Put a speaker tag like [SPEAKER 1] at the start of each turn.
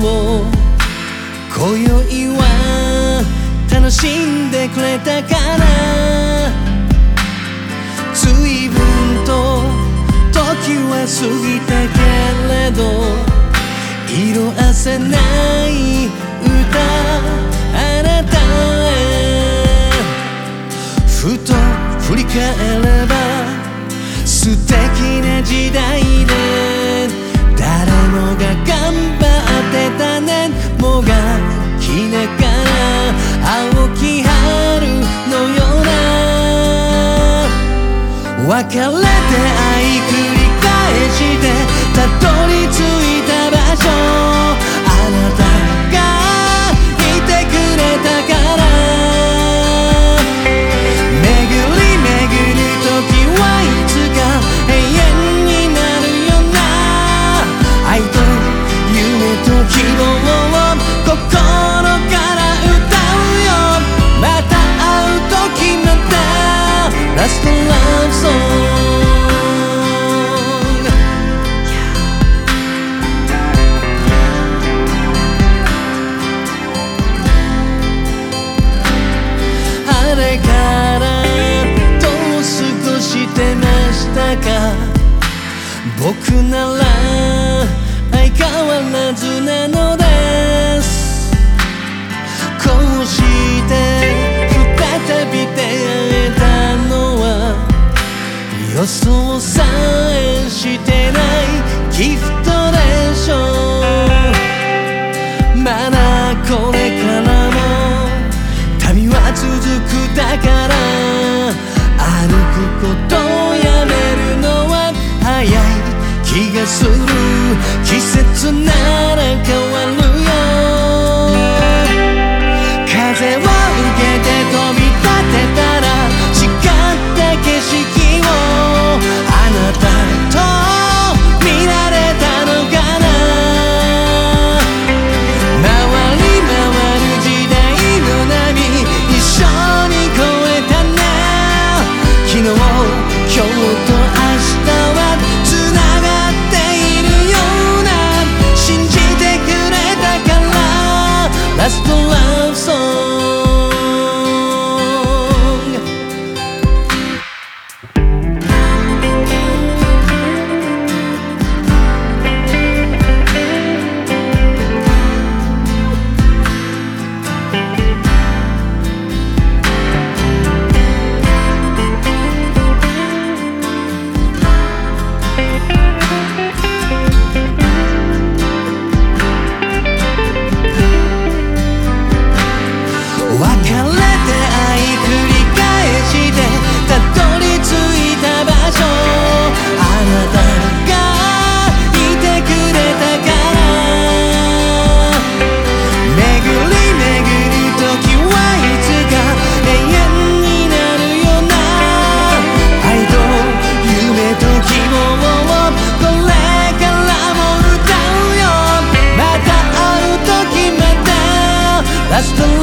[SPEAKER 1] 今宵は楽しんでくれたかな。随分と時は過ぎたけれど色あせない歌あなたへ。ふと振り返れば素敵な時代別れて愛繰り返してたどり着いた僕なら相変わらずなのです。こうして再び出会えたのは予想さえしてないギフトでしょう。がする。季節なら変わるよ。風 as the